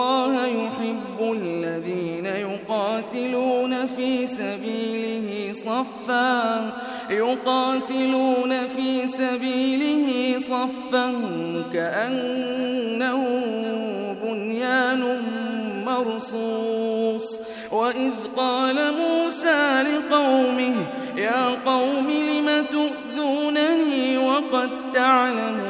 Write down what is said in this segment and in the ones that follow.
الله يحب الذين يقاتلون في سبيله صفا. يقاتلون في سبيله صفا كأنه بنيان مرصوص. وإذ قال موسى لقومه يا قوم لم تؤذونني وقد تعلمون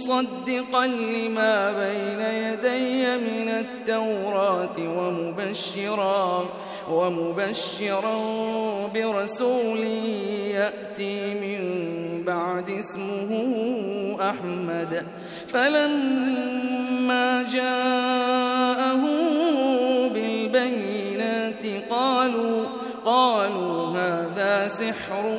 مصدقا لما بين يدي من التوراة ومبشرا ومبشرا برسول يأتي من بعد اسمه أحمد. فلما جاءهم بالبينات قالوا قالوا هذا سحر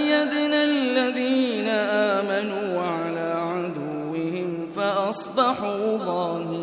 فأصبحوا ظاهرين.